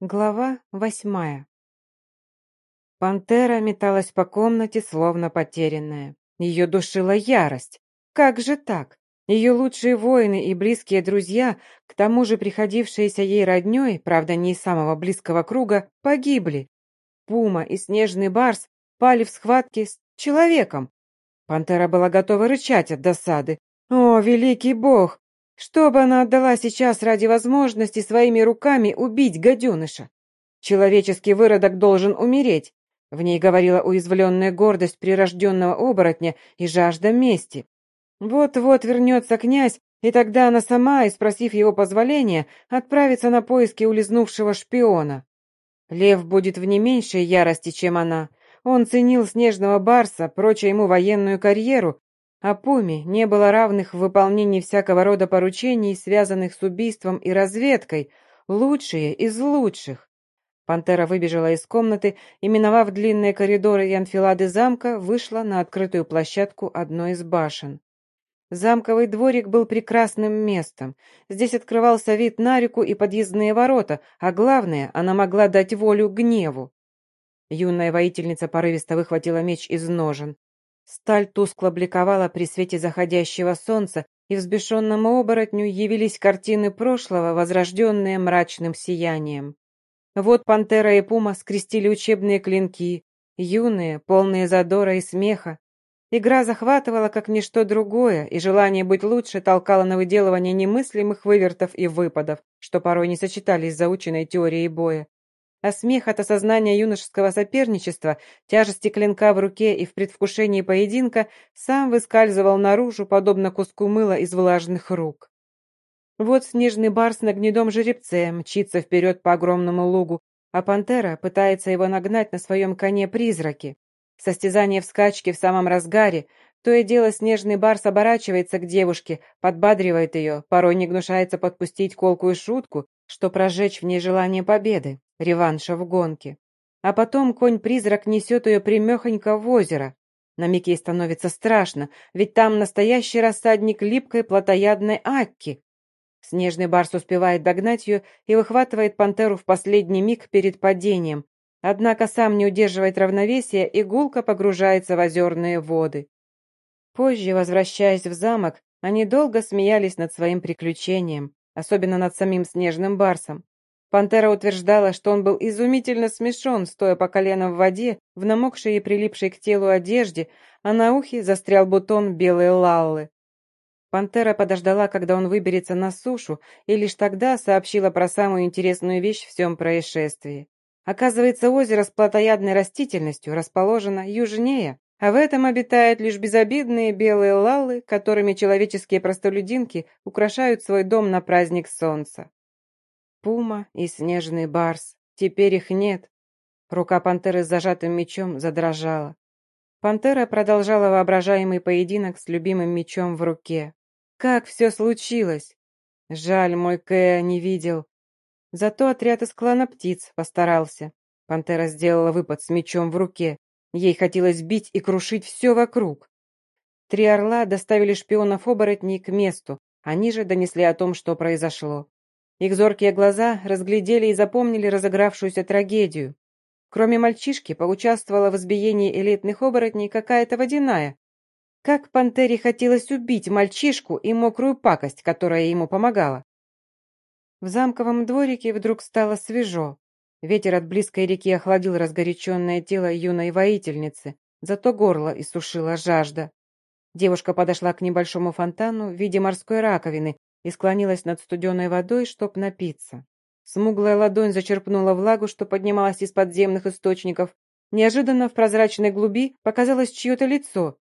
Глава восьмая. Пантера металась по комнате, словно потерянная. Ее душила ярость. Как же так? Ее лучшие воины и близкие друзья, к тому же приходившиеся ей родней, правда, не из самого близкого круга, погибли. Пума и снежный барс пали в схватке с человеком. Пантера была готова рычать от досады. «О, великий бог! Что бы она отдала сейчас ради возможности своими руками убить гаденыша? Человеческий выродок должен умереть. В ней говорила уязвленная гордость прирожденного оборотня и жажда мести. Вот-вот вернется князь, и тогда она сама, и спросив его позволения, отправится на поиски улизнувшего шпиона. Лев будет в не меньшей ярости, чем она. Он ценил снежного барса, проча ему военную карьеру, а Пуме не было равных в выполнении всякого рода поручений, связанных с убийством и разведкой, лучшие из лучших. Пантера выбежала из комнаты и, миновав длинные коридоры и анфилады замка, вышла на открытую площадку одной из башен. Замковый дворик был прекрасным местом. Здесь открывался вид на реку и подъездные ворота, а главное, она могла дать волю гневу. Юная воительница порывисто выхватила меч из ножен. Сталь тускло бликовала при свете заходящего солнца, и взбешенному оборотню явились картины прошлого, возрожденные мрачным сиянием. Вот пантера и пума скрестили учебные клинки, юные, полные задора и смеха. Игра захватывала как ничто другое, и желание быть лучше толкало на выделывание немыслимых вывертов и выпадов, что порой не сочетались с заученной теорией боя а смех от осознания юношеского соперничества, тяжести клинка в руке и в предвкушении поединка сам выскальзывал наружу, подобно куску мыла из влажных рук. Вот снежный барс на гнедом жеребце мчится вперед по огромному лугу, а пантера пытается его нагнать на своем коне-призраке. Состязание в скачке в самом разгаре, то и дело снежный барс оборачивается к девушке, подбадривает ее, порой не гнушается подпустить колкую шутку, что прожечь в ней желание победы реванша в гонке. А потом конь-призрак несет ее примехонько в озеро. На миг ей становится страшно, ведь там настоящий рассадник липкой плотоядной Акки. Снежный барс успевает догнать ее и выхватывает пантеру в последний миг перед падением, однако сам не удерживает равновесия и гулко погружается в озерные воды. Позже, возвращаясь в замок, они долго смеялись над своим приключением, особенно над самим снежным барсом. Пантера утверждала, что он был изумительно смешон, стоя по колено в воде, в намокшей и прилипшей к телу одежде, а на ухе застрял бутон белой лаллы. Пантера подождала, когда он выберется на сушу, и лишь тогда сообщила про самую интересную вещь в всем происшествии. Оказывается, озеро с плотоядной растительностью расположено южнее, а в этом обитают лишь безобидные белые лаллы, которыми человеческие простолюдинки украшают свой дом на праздник солнца. Пума и снежный барс. Теперь их нет. Рука пантеры с зажатым мечом задрожала. Пантера продолжала воображаемый поединок с любимым мечом в руке. Как все случилось? Жаль, мой Кэя не видел. Зато отряд из клана птиц постарался. Пантера сделала выпад с мечом в руке. Ей хотелось бить и крушить все вокруг. Три орла доставили шпионов-оборотней к месту. Они же донесли о том, что произошло. Их зоркие глаза разглядели и запомнили разыгравшуюся трагедию. Кроме мальчишки, поучаствовала в избиении элитных оборотней какая-то водяная. Как пантере хотелось убить мальчишку и мокрую пакость, которая ему помогала. В замковом дворике вдруг стало свежо. Ветер от близкой реки охладил разгоряченное тело юной воительницы, зато горло иссушила жажда. Девушка подошла к небольшому фонтану в виде морской раковины и склонилась над студеной водой, чтоб напиться. Смуглая ладонь зачерпнула влагу, что поднималась из подземных источников. Неожиданно в прозрачной глуби показалось чье-то лицо.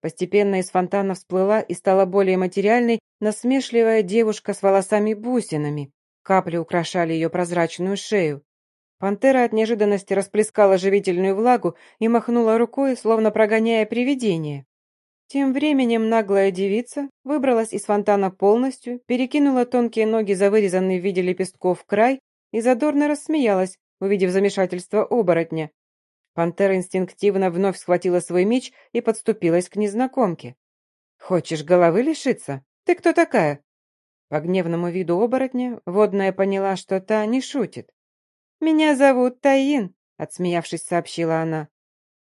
Постепенно из фонтана всплыла и стала более материальной насмешливая девушка с волосами-бусинами. Капли украшали ее прозрачную шею. Пантера от неожиданности расплескала живительную влагу и махнула рукой, словно прогоняя привидение. Тем временем наглая девица выбралась из фонтана полностью, перекинула тонкие ноги за вырезанный в виде лепестков край и задорно рассмеялась, увидев замешательство оборотня. Пантера инстинктивно вновь схватила свой меч и подступилась к незнакомке. «Хочешь головы лишиться? Ты кто такая?» По гневному виду оборотня водная поняла, что та не шутит. «Меня зовут Таин», — отсмеявшись, сообщила она.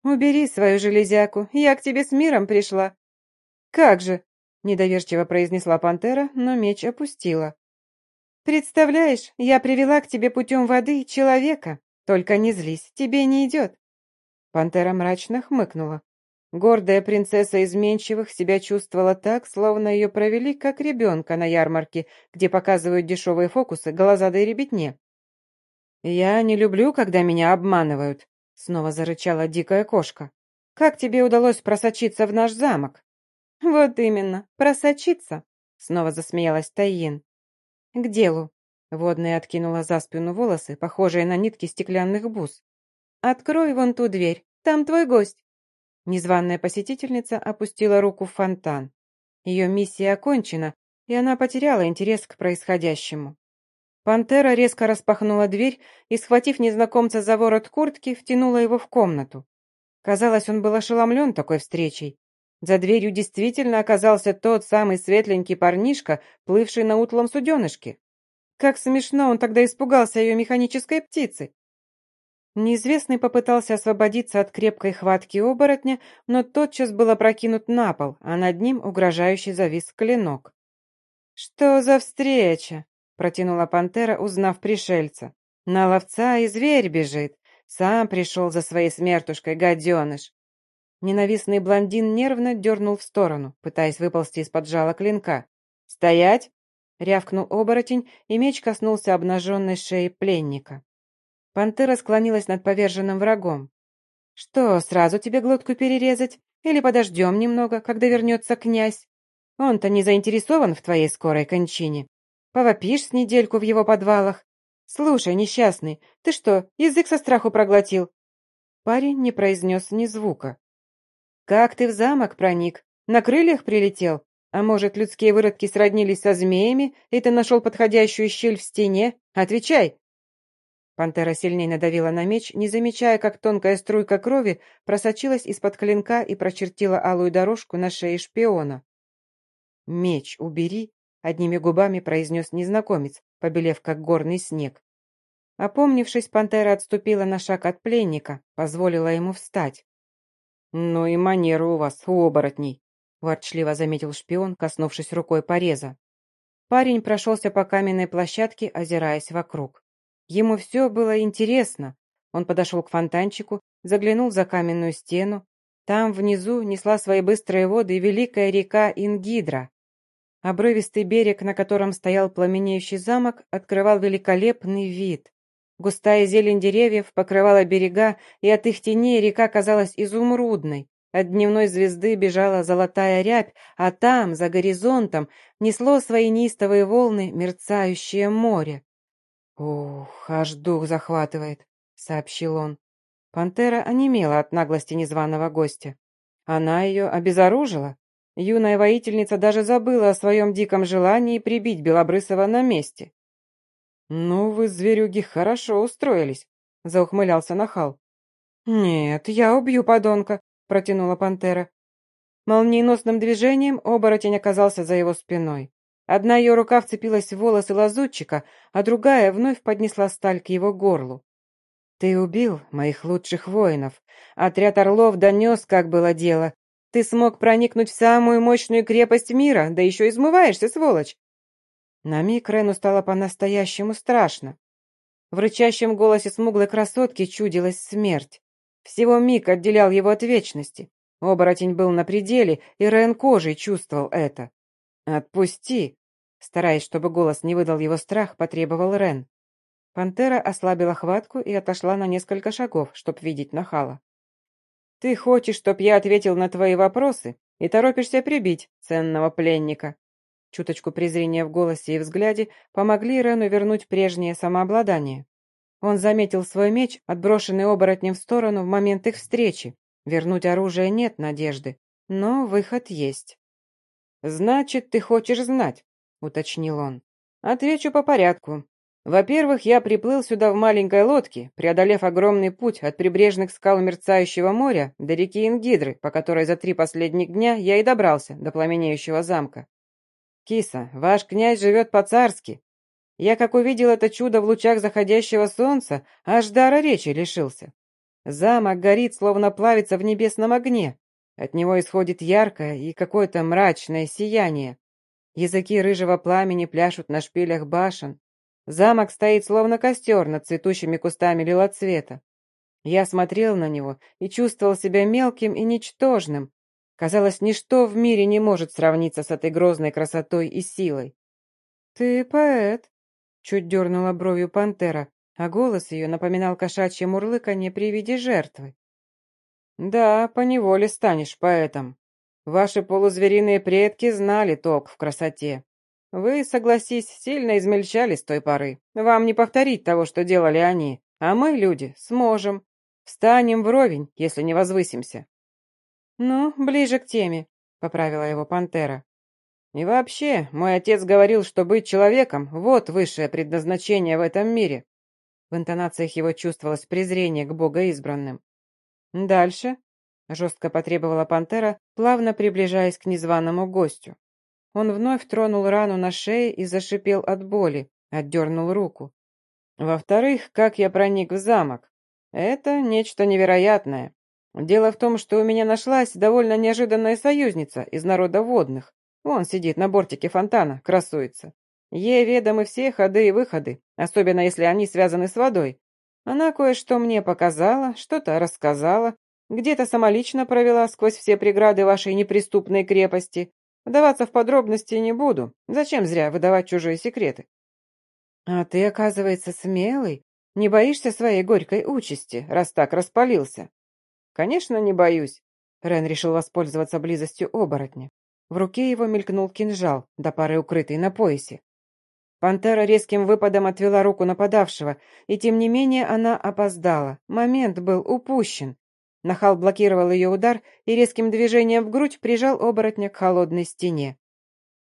«Убери свою железяку, я к тебе с миром пришла». «Как же?» — недоверчиво произнесла пантера, но меч опустила. «Представляешь, я привела к тебе путем воды человека. Только не злись, тебе не идет». Пантера мрачно хмыкнула. Гордая принцесса изменчивых себя чувствовала так, словно ее провели как ребенка на ярмарке, где показывают дешевые фокусы глазадой ребятне. «Я не люблю, когда меня обманывают», — снова зарычала дикая кошка. «Как тебе удалось просочиться в наш замок?» «Вот именно, просочиться», — снова засмеялась Тайин. «К делу». Водная откинула за спину волосы, похожие на нитки стеклянных бус. «Открой вон ту дверь, там твой гость». Незваная посетительница опустила руку в фонтан. Ее миссия окончена, и она потеряла интерес к происходящему. Пантера резко распахнула дверь и, схватив незнакомца за ворот куртки, втянула его в комнату. Казалось, он был ошеломлен такой встречей. За дверью действительно оказался тот самый светленький парнишка, плывший на утлом суденышке. Как смешно он тогда испугался ее механической птицы. Неизвестный попытался освободиться от крепкой хватки оборотня, но тотчас был опрокинут на пол, а над ним угрожающе завис клинок. «Что за встреча?» Протянула пантера, узнав пришельца. «На ловца и зверь бежит. Сам пришел за своей смертушкой, гаденыш». Ненавистный блондин нервно дернул в сторону, пытаясь выползти из-под жала клинка. «Стоять!» — рявкнул оборотень, и меч коснулся обнаженной шеи пленника. Пантера склонилась над поверженным врагом. «Что, сразу тебе глотку перерезать? Или подождем немного, когда вернется князь? Он-то не заинтересован в твоей скорой кончине. Повопишь с недельку в его подвалах. Слушай, несчастный, ты что, язык со страху проглотил?» Парень не произнес ни звука. «Как ты в замок проник? На крыльях прилетел? А может, людские выродки сроднились со змеями, и ты нашел подходящую щель в стене? Отвечай!» Пантера сильнее надавила на меч, не замечая, как тонкая струйка крови просочилась из-под клинка и прочертила алую дорожку на шее шпиона. «Меч убери Одними губами произнес незнакомец, побелев как горный снег. Опомнившись, пантера отступила на шаг от пленника, позволила ему встать. «Ну и манеры у вас, у оборотней», — ворчливо заметил шпион, коснувшись рукой пореза. Парень прошелся по каменной площадке, озираясь вокруг. Ему все было интересно. Он подошел к фонтанчику, заглянул за каменную стену. Там внизу несла свои быстрые воды великая река Ингидра. Обрывистый берег, на котором стоял пламенеющий замок, открывал великолепный вид. Густая зелень деревьев покрывала берега, и от их теней река казалась изумрудной. От дневной звезды бежала золотая рябь, а там, за горизонтом, несло свои неистовые волны мерцающее море. «Ух, аж дух захватывает», — сообщил он. Пантера онемела от наглости незваного гостя. Она ее обезоружила, Юная воительница даже забыла о своем диком желании прибить Белобрысова на месте. «Ну, вы, зверюги, хорошо устроились», — заухмылялся нахал. «Нет, я убью подонка», — протянула пантера. Молниеносным движением оборотень оказался за его спиной. Одна ее рука вцепилась в волосы лазутчика, а другая вновь поднесла сталь к его горлу. «Ты убил моих лучших воинов. Отряд орлов донес, как было дело, ты смог проникнуть в самую мощную крепость мира, да еще измываешься, сволочь!» На миг Рену стало по-настоящему страшно. В рычащем голосе смуглой красотки чудилась смерть. Всего миг отделял его от вечности. Оборотень был на пределе, и Рен кожей чувствовал это. «Отпусти!» Стараясь, чтобы голос не выдал его страх, потребовал Рен. Пантера ослабила хватку и отошла на несколько шагов, чтоб видеть нахала. Ты хочешь, чтоб я ответил на твои вопросы и торопишься прибить ценного пленника?» Чуточку презрения в голосе и взгляде помогли Рену вернуть прежнее самообладание. Он заметил свой меч, отброшенный оборотнем в сторону в момент их встречи. Вернуть оружие нет надежды, но выход есть. «Значит, ты хочешь знать?» — уточнил он. «Отвечу по порядку. Во-первых, я приплыл сюда в маленькой лодке, преодолев огромный путь от прибрежных скал мерцающего моря до реки Ингидры, по которой за три последних дня я и добрался до пламенеющего замка. Киса, ваш князь живет по-царски. Я, как увидел это чудо в лучах заходящего солнца, аж дара речи лишился. Замок горит, словно плавится в небесном огне. От него исходит яркое и какое-то мрачное сияние. Языки рыжего пламени пляшут на шпилях башен. Замок стоит, словно костер над цветущими кустами лилоцвета. Я смотрел на него и чувствовал себя мелким и ничтожным. Казалось, ничто в мире не может сравниться с этой грозной красотой и силой. «Ты поэт», — чуть дернула бровью пантера, а голос ее напоминал кошачье мурлыканье при виде жертвы. «Да, поневоле станешь поэтом. Ваши полузвериные предки знали толк в красоте. Вы, согласись, сильно измельчали с той поры. Вам не повторить того, что делали они, а мы, люди, сможем. Встанем вровень, если не возвысимся». «Ну, ближе к теме», — поправила его пантера. «И вообще, мой отец говорил, что быть человеком — вот высшее предназначение в этом мире». В интонациях его чувствовалось презрение к богоизбранным. «Дальше», — жестко потребовала пантера, плавно приближаясь к незваному гостю. Он вновь тронул рану на шее и зашипел от боли, отдернул руку. «Во-вторых, как я проник в замок? Это нечто невероятное. Дело в том, что у меня нашлась довольно неожиданная союзница из народа водных. Вон сидит на бортике фонтана, красуется. Ей ведомы все ходы и выходы, особенно если они связаны с водой. Она кое-что мне показала, что-то рассказала, где-то самолично провела сквозь все преграды вашей неприступной крепости. Вдаваться в подробности не буду. Зачем зря выдавать чужие секреты? А ты, оказывается, смелый, не боишься своей горькой участи, раз так распалился?» «Конечно, не боюсь». Рен решил воспользоваться близостью оборотня. В руке его мелькнул кинжал, до пары укрытый на поясе. Пантера резким выпадом отвела руку нападавшего, и тем не менее она опоздала. Момент был упущен. Нахал блокировал ее удар и резким движением в грудь прижал оборотня к холодной стене.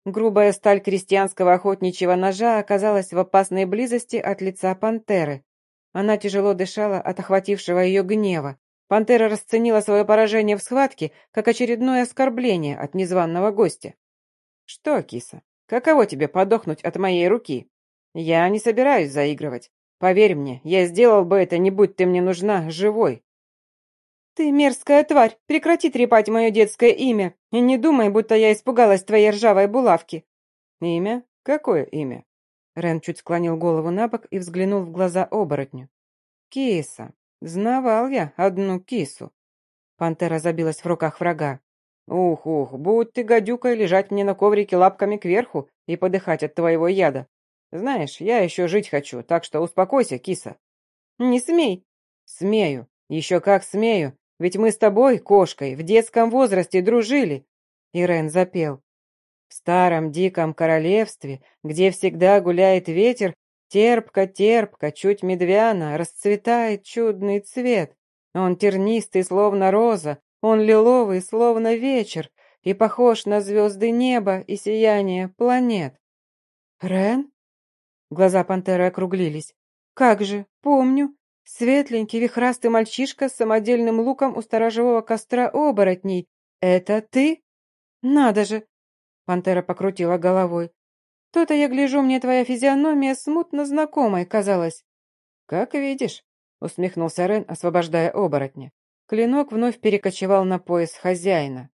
Грубая сталь крестьянского охотничьего ножа оказалась в опасной близости от лица пантеры. Она тяжело дышала от охватившего ее гнева. Пантера расценила свое поражение в схватке как очередное оскорбление от незваного гостя. «Что, киса, каково тебе подохнуть от моей руки? Я не собираюсь заигрывать. Поверь мне, я сделал бы это, не будь ты мне нужна, живой». «Ты мерзкая тварь, прекрати трепать мое детское имя, и не думай, будто я испугалась твоей ржавой булавки». «Имя? Какое имя?» Рен чуть склонил голову на бок и взглянул в глаза оборотню. «Киса. Знавал я одну кису». Пантера забилась в руках врага. «Ух-ух, будь ты гадюкой лежать мне на коврике лапками кверху и подыхать от твоего яда. Знаешь, я еще жить хочу, так что успокойся, киса». «Не смей». «Смею. Еще как смею. Ведь мы с тобой, кошкой, в детском возрасте дружили». Ирен запел. В старом диком королевстве, где всегда гуляет ветер, терпко-терпко, чуть медвяно, расцветает чудный цвет. Он тернистый, словно роза, он лиловый, словно вечер, и похож на звезды неба и сияние планет. «Рен?» Глаза пантеры округлились. «Как же, помню. Светленький, вихрастый мальчишка с самодельным луком у сторожевого костра оборотней. Это ты? Надо же, Пантера покрутила головой. «То-то я гляжу, мне твоя физиономия смутно знакомой казалась». «Как видишь», — усмехнулся Рен, освобождая оборотня. Клинок вновь перекочевал на пояс хозяина.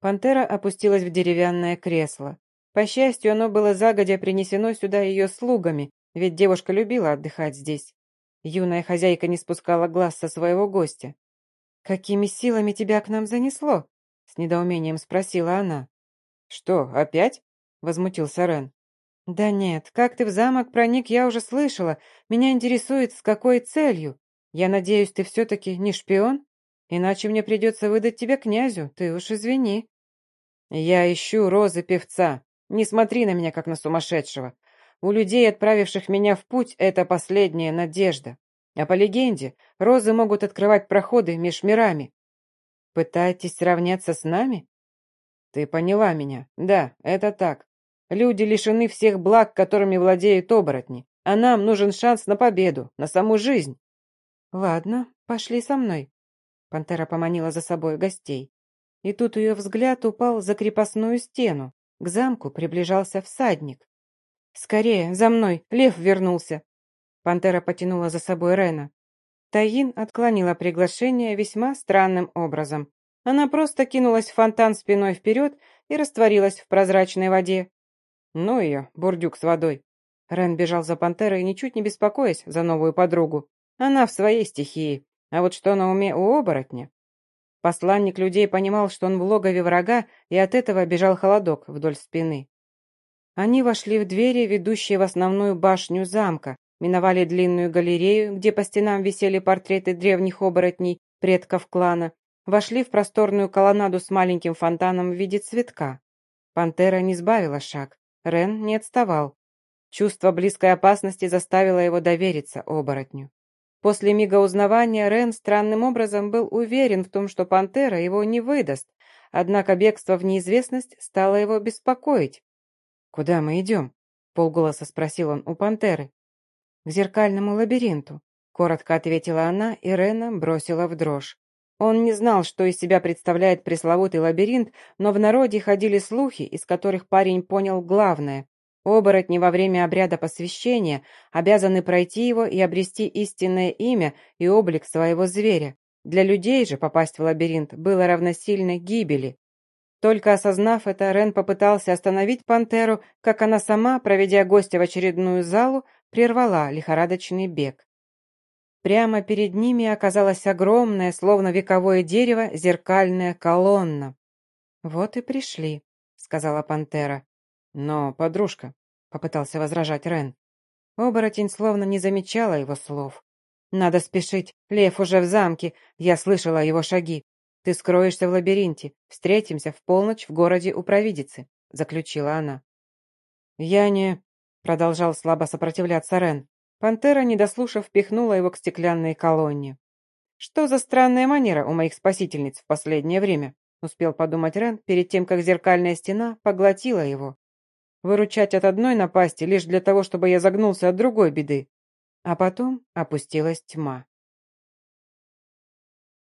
Пантера опустилась в деревянное кресло. По счастью, оно было загодя принесено сюда ее слугами, ведь девушка любила отдыхать здесь. Юная хозяйка не спускала глаз со своего гостя. «Какими силами тебя к нам занесло?» — с недоумением спросила она. «Что, опять?» — возмутился Рен. «Да нет, как ты в замок проник, я уже слышала. Меня интересует, с какой целью. Я надеюсь, ты все-таки не шпион? Иначе мне придется выдать тебя князю, ты уж извини». «Я ищу розы певца. Не смотри на меня, как на сумасшедшего. У людей, отправивших меня в путь, это последняя надежда. А по легенде, розы могут открывать проходы меж мирами. Пытаетесь сравняться с нами? «Ты поняла меня. Да, это так. Люди лишены всех благ, которыми владеют оборотни, а нам нужен шанс на победу, на саму жизнь». «Ладно, пошли со мной». Пантера поманила за собой гостей. И тут ее взгляд упал за крепостную стену. К замку приближался всадник. «Скорее, за мной! Лев вернулся!» Пантера потянула за собой Рена. Таин отклонила приглашение весьма странным образом. Она просто кинулась в фонтан спиной вперед и растворилась в прозрачной воде. «Ну ее, бурдюк с водой!» Рен бежал за пантерой, ничуть не беспокоясь за новую подругу. Она в своей стихии, а вот что на уме у оборотня? Посланник людей понимал, что он в логове врага, и от этого бежал холодок вдоль спины. Они вошли в двери, ведущие в основную башню замка, миновали длинную галерею, где по стенам висели портреты древних оборотней, предков клана, вошли в просторную колоннаду с маленьким фонтаном в виде цветка. Пантера не сбавила шаг, Рен не отставал. Чувство близкой опасности заставило его довериться оборотню. После мига узнавания Рен странным образом был уверен в том, что пантера его не выдаст, однако бегство в неизвестность стало его беспокоить. «Куда мы идем?» — полголоса спросил он у пантеры. «К зеркальному лабиринту», — коротко ответила она, и Рена бросила в дрожь. Он не знал, что из себя представляет пресловутый лабиринт, но в народе ходили слухи, из которых парень понял главное. Оборотни во время обряда посвящения обязаны пройти его и обрести истинное имя и облик своего зверя. Для людей же попасть в лабиринт было равносильно гибели. Только осознав это, Рен попытался остановить пантеру, как она сама, проведя гостя в очередную залу, прервала лихорадочный бег. Прямо перед ними оказалась огромная, словно вековое дерево, зеркальная колонна. «Вот и пришли», — сказала пантера. «Но, подружка», — попытался возражать Рен. Оборотень словно не замечала его слов. «Надо спешить. Лев уже в замке. Я слышала его шаги. Ты скроешься в лабиринте. Встретимся в полночь в городе у провидицы», — заключила она. «Я не...» — продолжал слабо сопротивляться Рен. Пантера, не дослушав, пихнула его к стеклянной колонне. «Что за странная манера у моих спасительниц в последнее время?» — успел подумать Рен перед тем, как зеркальная стена поглотила его. Выручать от одной напасти лишь для того, чтобы я загнулся от другой беды. А потом опустилась тьма.